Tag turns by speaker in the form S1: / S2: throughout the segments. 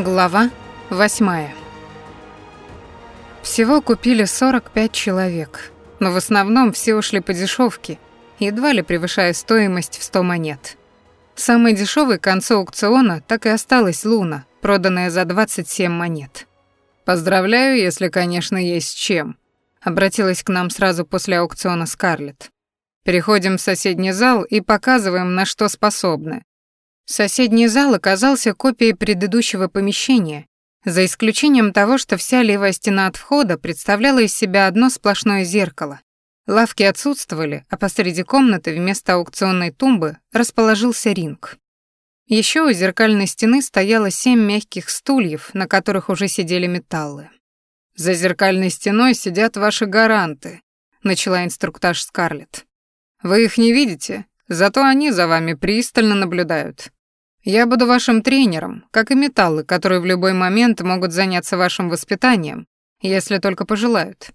S1: Глава 8. Всего купили 45 человек, но в основном все ушли по дешевке, едва ли превышая стоимость в 100 монет. Самой дешевой к концу аукциона так и осталась Луна, проданная за 27 монет. «Поздравляю, если, конечно, есть чем», — обратилась к нам сразу после аукциона Скарлетт. «Переходим в соседний зал и показываем, на что способны. Соседний зал оказался копией предыдущего помещения, за исключением того, что вся левая стена от входа представляла из себя одно сплошное зеркало. Лавки отсутствовали, а посреди комнаты вместо аукционной тумбы расположился ринг. Еще у зеркальной стены стояло семь мягких стульев, на которых уже сидели металлы. «За зеркальной стеной сидят ваши гаранты», — начала инструктаж Скарлетт. «Вы их не видите, зато они за вами пристально наблюдают. Я буду вашим тренером, как и металлы, которые в любой момент могут заняться вашим воспитанием, если только пожелают.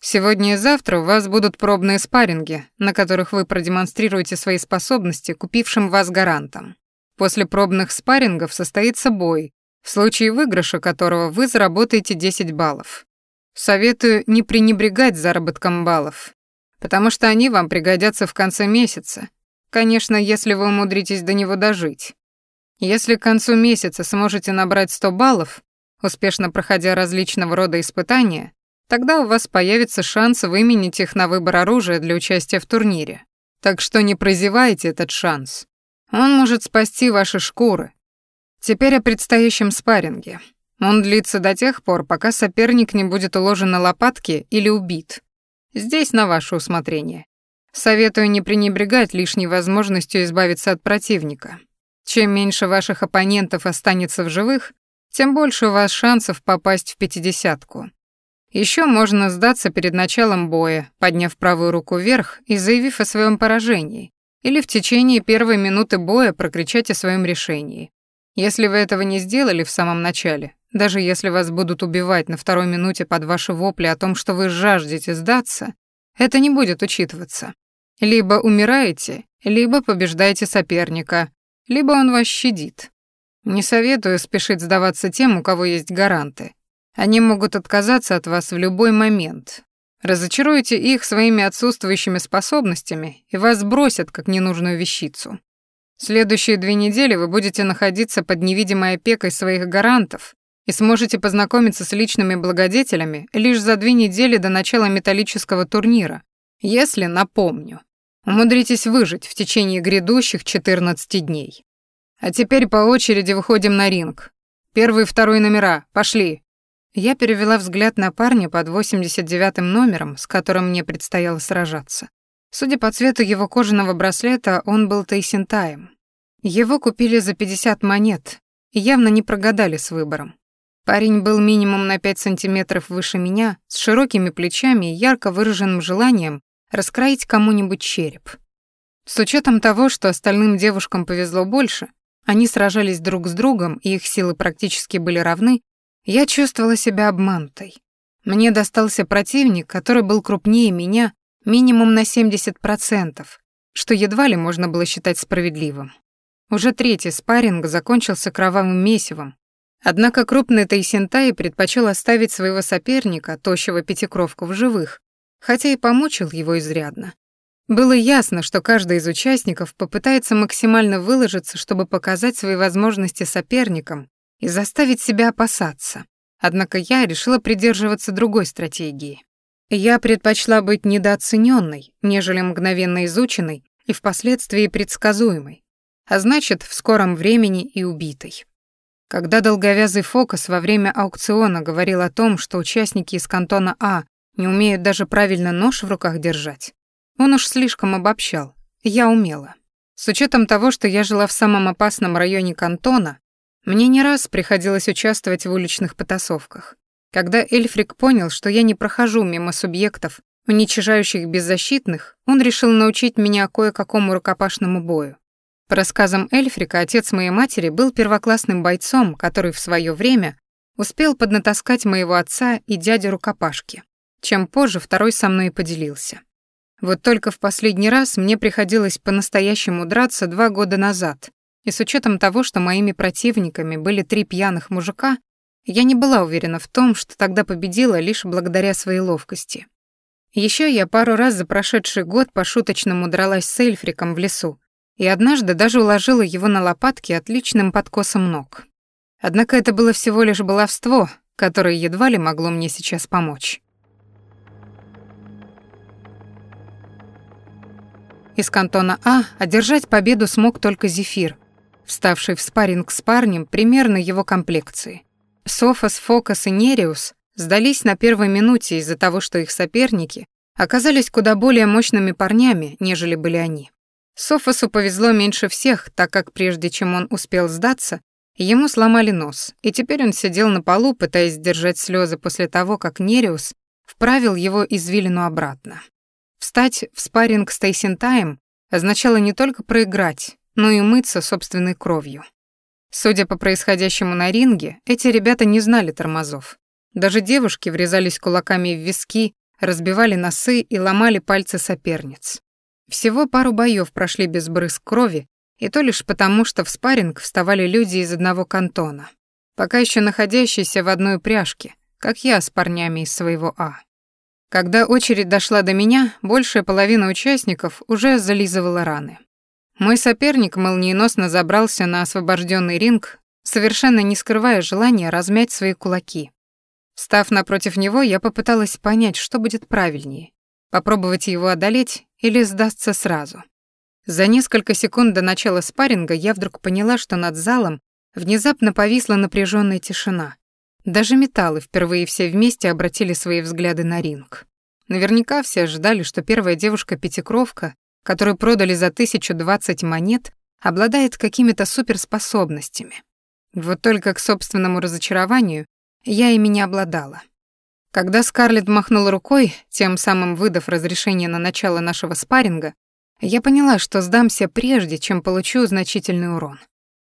S1: Сегодня и завтра у вас будут пробные спарринги, на которых вы продемонстрируете свои способности купившим вас гарантам. После пробных спаррингов состоится бой, в случае выигрыша которого вы заработаете 10 баллов. Советую не пренебрегать заработком баллов, потому что они вам пригодятся в конце месяца, конечно, если вы умудритесь до него дожить. Если к концу месяца сможете набрать 100 баллов, успешно проходя различного рода испытания, тогда у вас появится шанс выменить их на выбор оружия для участия в турнире. Так что не прозевайте этот шанс. Он может спасти ваши шкуры. Теперь о предстоящем спарринге. Он длится до тех пор, пока соперник не будет уложен на лопатки или убит. Здесь на ваше усмотрение. Советую не пренебрегать лишней возможностью избавиться от противника. Чем меньше ваших оппонентов останется в живых, тем больше у вас шансов попасть в пятидесятку. Еще можно сдаться перед началом боя, подняв правую руку вверх и заявив о своем поражении, или в течение первой минуты боя прокричать о своем решении. Если вы этого не сделали в самом начале, даже если вас будут убивать на второй минуте под ваши вопли о том, что вы жаждете сдаться, это не будет учитываться. Либо умираете, либо побеждаете соперника, либо он вас щадит. Не советую спешить сдаваться тем, у кого есть гаранты. Они могут отказаться от вас в любой момент. Разочаруете их своими отсутствующими способностями, и вас бросят как ненужную вещицу. Следующие две недели вы будете находиться под невидимой опекой своих гарантов и сможете познакомиться с личными благодетелями лишь за две недели до начала металлического турнира, если, напомню, Умудритесь выжить в течение грядущих 14 дней. А теперь по очереди выходим на ринг. Первый и второй номера, пошли. Я перевела взгляд на парня под 89-м номером, с которым мне предстояло сражаться. Судя по цвету его кожаного браслета, он был Тайсентаем. Его купили за 50 монет и явно не прогадали с выбором. Парень был минимум на 5 сантиметров выше меня, с широкими плечами и ярко выраженным желанием раскроить кому-нибудь череп. С учетом того, что остальным девушкам повезло больше, они сражались друг с другом, и их силы практически были равны, я чувствовала себя обманутой. Мне достался противник, который был крупнее меня минимум на 70%, что едва ли можно было считать справедливым. Уже третий спарринг закончился кровавым месивом, однако крупный Тайсентай предпочел оставить своего соперника, тощего пятикровку, в живых, хотя и помучил его изрядно. Было ясно, что каждый из участников попытается максимально выложиться, чтобы показать свои возможности соперникам и заставить себя опасаться. Однако я решила придерживаться другой стратегии. Я предпочла быть недооцененной, нежели мгновенно изученной и впоследствии предсказуемой, а значит, в скором времени и убитой. Когда долговязый Фокус во время аукциона говорил о том, что участники из кантона А не умеют даже правильно нож в руках держать. Он уж слишком обобщал. Я умела. С учетом того, что я жила в самом опасном районе кантона, мне не раз приходилось участвовать в уличных потасовках. Когда Эльфрик понял, что я не прохожу мимо субъектов, уничижающих беззащитных, он решил научить меня кое-какому рукопашному бою. По рассказам Эльфрика, отец моей матери был первоклассным бойцом, который в свое время успел поднатаскать моего отца и дядю рукопашки чем позже второй со мной поделился. Вот только в последний раз мне приходилось по-настоящему драться два года назад, И с учетом того, что моими противниками были три пьяных мужика, я не была уверена в том, что тогда победила лишь благодаря своей ловкости. Еще я пару раз за прошедший год пошуточному дралась с эльфриком в лесу, и однажды даже уложила его на лопатки отличным подкосом ног. Однако это было всего лишь баловство, которое едва ли могло мне сейчас помочь. Из кантона А одержать победу смог только Зефир, вставший в спарринг с парнем примерно его комплекции. Софос, Фокас и Нериус сдались на первой минуте из-за того, что их соперники оказались куда более мощными парнями, нежели были они. Софосу повезло меньше всех, так как прежде чем он успел сдаться, ему сломали нос, и теперь он сидел на полу, пытаясь сдержать слезы после того, как Нериус вправил его извилину обратно. Встать в спарринг с Тайм означало не только проиграть, но и мыться собственной кровью. Судя по происходящему на ринге, эти ребята не знали тормозов. Даже девушки врезались кулаками в виски, разбивали носы и ломали пальцы соперниц. Всего пару боев прошли без брызг крови, и то лишь потому, что в спарринг вставали люди из одного кантона, пока еще находящиеся в одной пряжке, как я с парнями из своего А. Когда очередь дошла до меня, большая половина участников уже зализывала раны. Мой соперник молниеносно забрался на освобожденный ринг, совершенно не скрывая желания размять свои кулаки. Став напротив него, я попыталась понять, что будет правильнее — попробовать его одолеть или сдастся сразу. За несколько секунд до начала спарринга я вдруг поняла, что над залом внезапно повисла напряженная тишина. Даже металлы впервые все вместе обратили свои взгляды на ринг. Наверняка все ожидали, что первая девушка-пятикровка, которую продали за 1020 монет, обладает какими-то суперспособностями. Вот только к собственному разочарованию я ими не обладала. Когда Скарлетт махнула рукой, тем самым выдав разрешение на начало нашего спарринга, я поняла, что сдамся прежде, чем получу значительный урон.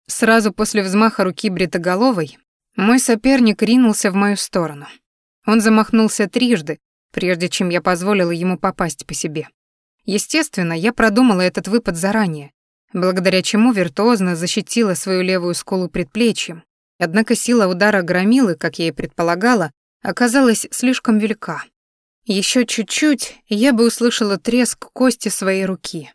S1: Сразу после взмаха руки бритоголовой мой соперник ринулся в мою сторону. Он замахнулся трижды, прежде чем я позволила ему попасть по себе. Естественно, я продумала этот выпад заранее, благодаря чему виртуозно защитила свою левую скулу предплечьем. Однако сила удара громилы, как я и предполагала, оказалась слишком велика. Еще чуть-чуть, и я бы услышала треск кости своей руки.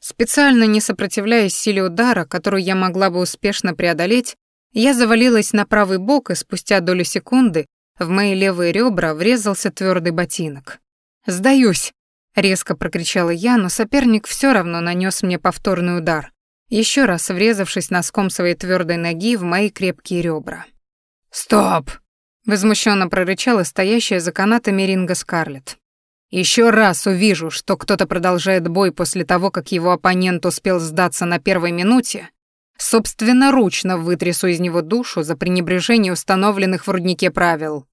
S1: Специально не сопротивляясь силе удара, которую я могла бы успешно преодолеть, я завалилась на правый бок, и спустя долю секунды в мои левые ребра врезался твердый ботинок. «Сдаюсь!» — резко прокричала я, но соперник все равно нанес мне повторный удар, еще раз врезавшись носком своей твердой ноги в мои крепкие ребра. «Стоп!» — возмущенно прорычала стоящая за канатами ринга Скарлетт. Еще раз увижу, что кто-то продолжает бой после того, как его оппонент успел сдаться на первой минуте, Собственноручно вытрясу из него душу за пренебрежение установленных в руднике правил.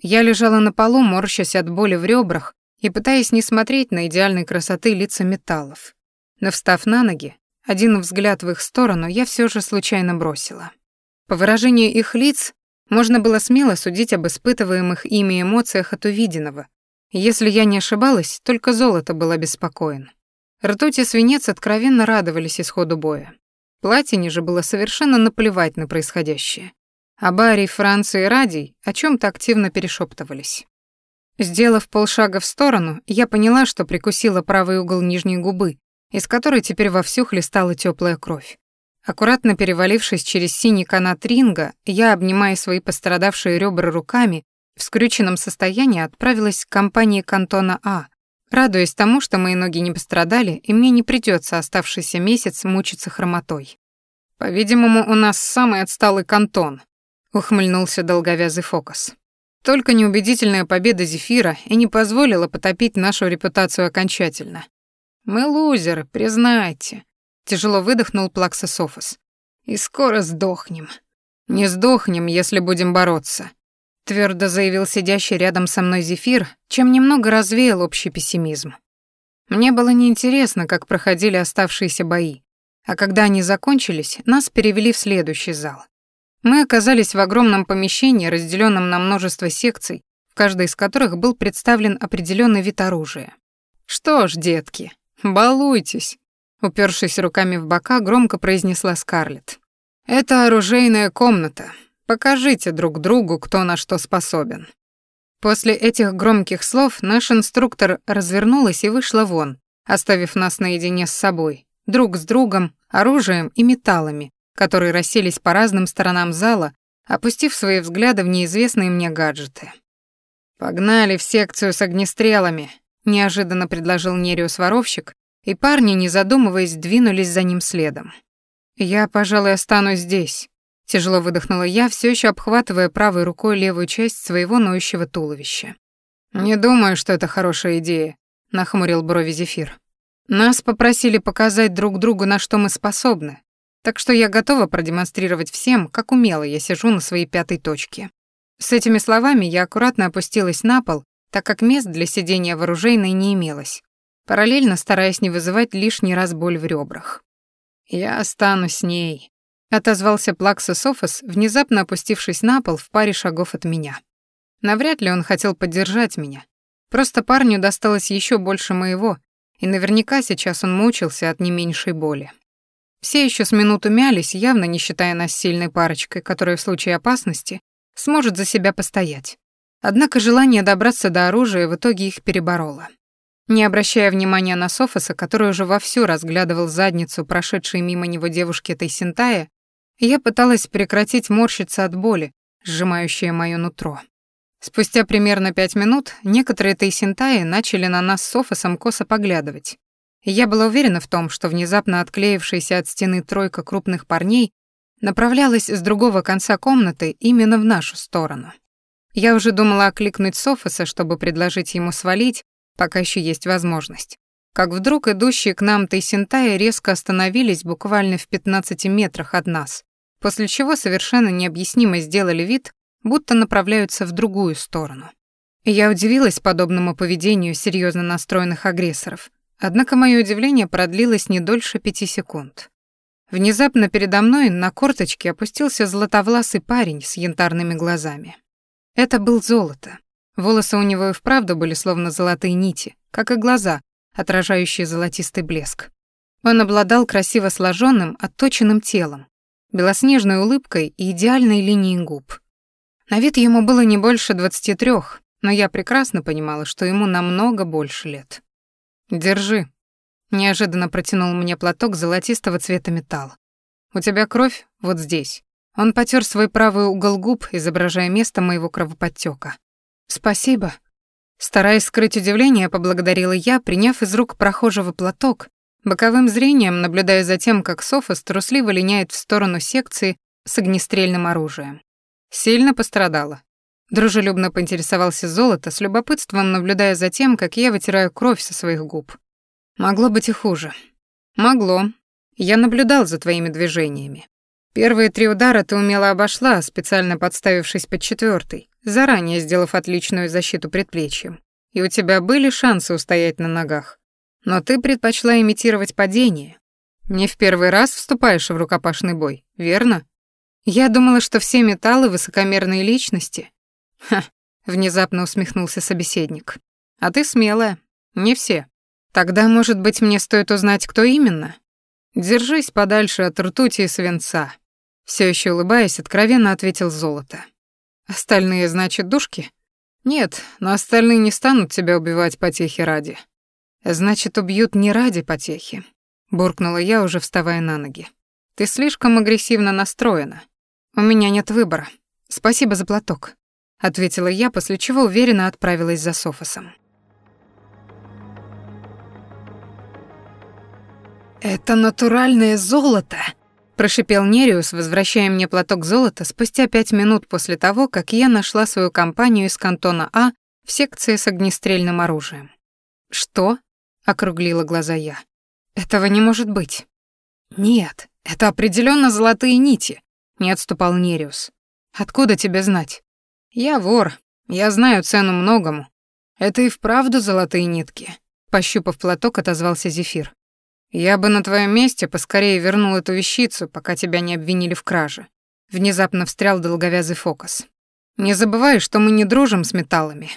S1: Я лежала на полу, морщась от боли в ребрах и пытаясь не смотреть на идеальной красоты лица металлов. Но встав на ноги, один взгляд в их сторону я все же случайно бросила. По выражению их лиц можно было смело судить об испытываемых ими эмоциях от увиденного. Если я не ошибалась, только золото был обеспокоен. Ртуть и свинец откровенно радовались исходу боя. Платине же было совершенно наплевать на происходящее. А Барри, Франция и Радий о чем то активно перешептывались. Сделав полшага в сторону, я поняла, что прикусила правый угол нижней губы, из которой теперь вовсю хлестала теплая кровь. Аккуратно перевалившись через синий канат ринга, я, обнимая свои пострадавшие ребра руками, в скрюченном состоянии отправилась к компании кантона А, радуясь тому, что мои ноги не пострадали, и мне не придется оставшийся месяц мучиться хромотой. «По-видимому, у нас самый отсталый кантон», — ухмыльнулся долговязый фокус. Только неубедительная победа Зефира и не позволила потопить нашу репутацию окончательно. «Мы лузеры, признайте», — тяжело выдохнул Плакса Софос. «И скоро сдохнем. Не сдохнем, если будем бороться твердо заявил сидящий рядом со мной Зефир, чем немного развеял общий пессимизм. Мне было неинтересно, как проходили оставшиеся бои, а когда они закончились, нас перевели в следующий зал. Мы оказались в огромном помещении, разделенном на множество секций, в каждой из которых был представлен определенный вид оружия. Что ж, детки, балуйтесь. Упершись руками в бока, громко произнесла Скарлетт. «Это оружейная комната. Покажите друг другу, кто на что способен». После этих громких слов наш инструктор развернулась и вышла вон, оставив нас наедине с собой, друг с другом, оружием и металлами, которые расселись по разным сторонам зала, опустив свои взгляды в неизвестные мне гаджеты. «Погнали в секцию с огнестрелами», — неожиданно предложил Нериус-воровщик, и парни, не задумываясь, двинулись за ним следом. «Я, пожалуй, останусь здесь», — тяжело выдохнула я, все еще обхватывая правой рукой левую часть своего ноющего туловища. «Не думаю, что это хорошая идея», — нахмурил брови Зефир. «Нас попросили показать друг другу, на что мы способны, так что я готова продемонстрировать всем, как умело я сижу на своей пятой точке». С этими словами я аккуратно опустилась на пол, так как мест для сидения в оружейной не имелось, параллельно стараясь не вызывать лишний раз боль в ребрах. «Я останусь с ней», — отозвался Плакса Софос, внезапно опустившись на пол в паре шагов от меня. Навряд ли он хотел поддержать меня. Просто парню досталось еще больше моего, и наверняка сейчас он мучился от не меньшей боли. Все еще с минуту мялись, явно не считая нас сильной парочкой, которая в случае опасности сможет за себя постоять. Однако желание добраться до оружия в итоге их перебороло. Не обращая внимания на Софоса, который уже вовсю разглядывал задницу прошедшей мимо него девушки Тайсентая, я пыталась прекратить морщиться от боли, сжимающее моё нутро. Спустя примерно пять минут некоторые Тайсентаи начали на нас с Софосом косо поглядывать. Я была уверена в том, что внезапно отклеившаяся от стены тройка крупных парней направлялась с другого конца комнаты именно в нашу сторону. Я уже думала окликнуть Софоса, чтобы предложить ему свалить, пока еще есть возможность. Как вдруг идущие к нам Тайсентаи резко остановились буквально в 15 метрах от нас, после чего совершенно необъяснимо сделали вид, будто направляются в другую сторону. Я удивилась подобному поведению серьезно настроенных агрессоров, однако мое удивление продлилось не дольше пяти секунд. Внезапно передо мной на корточке опустился златовласый парень с янтарными глазами. Это был золото. Волосы у него и вправду были словно золотые нити, как и глаза, отражающие золотистый блеск. Он обладал красиво сложенным, отточенным телом, белоснежной улыбкой и идеальной линией губ. На вид ему было не больше двадцати трех, но я прекрасно понимала, что ему намного больше лет. «Держи», — неожиданно протянул мне платок золотистого цвета металл. «У тебя кровь вот здесь». Он потер свой правый угол губ, изображая место моего кровоподтека. «Спасибо». Стараясь скрыть удивление, поблагодарила я, приняв из рук прохожего платок, боковым зрением наблюдая за тем, как Софос трусливо линяет в сторону секции с огнестрельным оружием. Сильно пострадала. Дружелюбно поинтересовался Золото, с любопытством наблюдая за тем, как я вытираю кровь со своих губ. Могло быть и хуже. Могло. Я наблюдал за твоими движениями. Первые три удара ты умело обошла, специально подставившись под четвертый, заранее сделав отличную защиту предплечьем. И у тебя были шансы устоять на ногах. Но ты предпочла имитировать падение. Не в первый раз вступаешь в рукопашный бой, верно? Я думала, что все металлы — высокомерные личности. Ха, внезапно усмехнулся собеседник. А ты смелая. Не все. Тогда, может быть, мне стоит узнать, кто именно? Держись подальше от ртути и свинца. Все еще улыбаясь, откровенно ответил Золото. Остальные, значит, душки? Нет, но остальные не станут тебя убивать потехи ради. Значит, убьют не ради потехи, буркнула я, уже вставая на ноги. Ты слишком агрессивно настроена. У меня нет выбора. Спасибо за платок, ответила я, после чего уверенно отправилась за Софосом. Это натуральное золото, прошипел Нериус, возвращая мне платок золота спустя пять минут после того, как я нашла свою компанию из кантона А в секции с огнестрельным оружием. «Что?» — округлила глаза я. «Этого не может быть». «Нет, это определенно золотые нити», — не отступал Нериус. «Откуда тебе знать?» «Я вор, я знаю цену многому. Это и вправду золотые нитки», — пощупав платок, отозвался Зефир. «Я бы на твоем месте поскорее вернул эту вещицу, пока тебя не обвинили в краже». Внезапно встрял долговязый фокус. «Не забывай, что мы не дружим с металлами.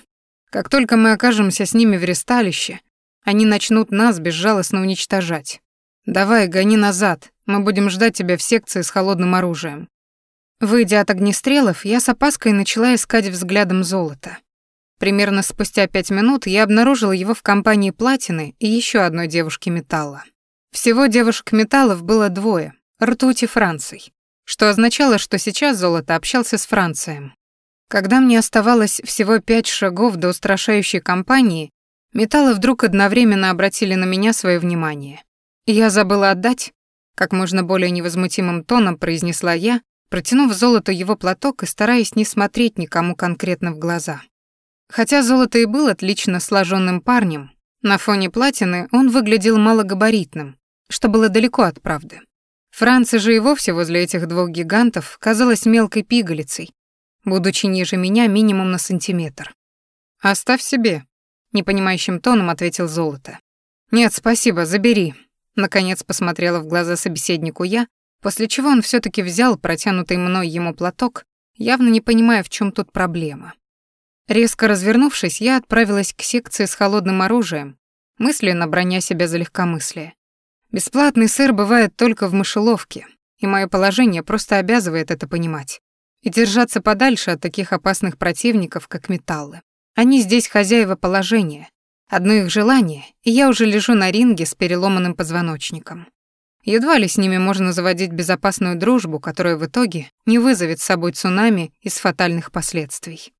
S1: Как только мы окажемся с ними в ресталище, они начнут нас безжалостно уничтожать. «Давай, гони назад, мы будем ждать тебя в секции с холодным оружием». Выйдя от огнестрелов, я с опаской начала искать взглядом золото. Примерно спустя пять минут я обнаружила его в компании Платины и еще одной девушки металла. Всего девушек металлов было двое — Ртуть и Франций, что означало, что сейчас золото общался с Францием. Когда мне оставалось всего пять шагов до устрашающей компании, металлы вдруг одновременно обратили на меня свое внимание. «Я забыла отдать», — как можно более невозмутимым тоном произнесла я, протянув золото его платок и стараясь не смотреть никому конкретно в глаза. Хотя золото и был отлично сложенным парнем, на фоне платины он выглядел малогабаритным, что было далеко от правды. Франция же и вовсе возле этих двух гигантов казалась мелкой пигалицей, будучи ниже меня минимум на сантиметр. «Оставь себе», — непонимающим тоном ответил золото. «Нет, спасибо, забери», — наконец посмотрела в глаза собеседнику я, после чего он все таки взял протянутый мной ему платок, явно не понимая, в чем тут проблема. Резко развернувшись, я отправилась к секции с холодным оружием, мысленно броня себя за легкомыслие. Бесплатный сыр бывает только в мышеловке, и мое положение просто обязывает это понимать. И держаться подальше от таких опасных противников, как металлы. Они здесь хозяева положения. Одно их желание, и я уже лежу на ринге с переломанным позвоночником. Едва ли с ними можно заводить безопасную дружбу, которая в итоге не вызовет с собой цунами из фатальных последствий.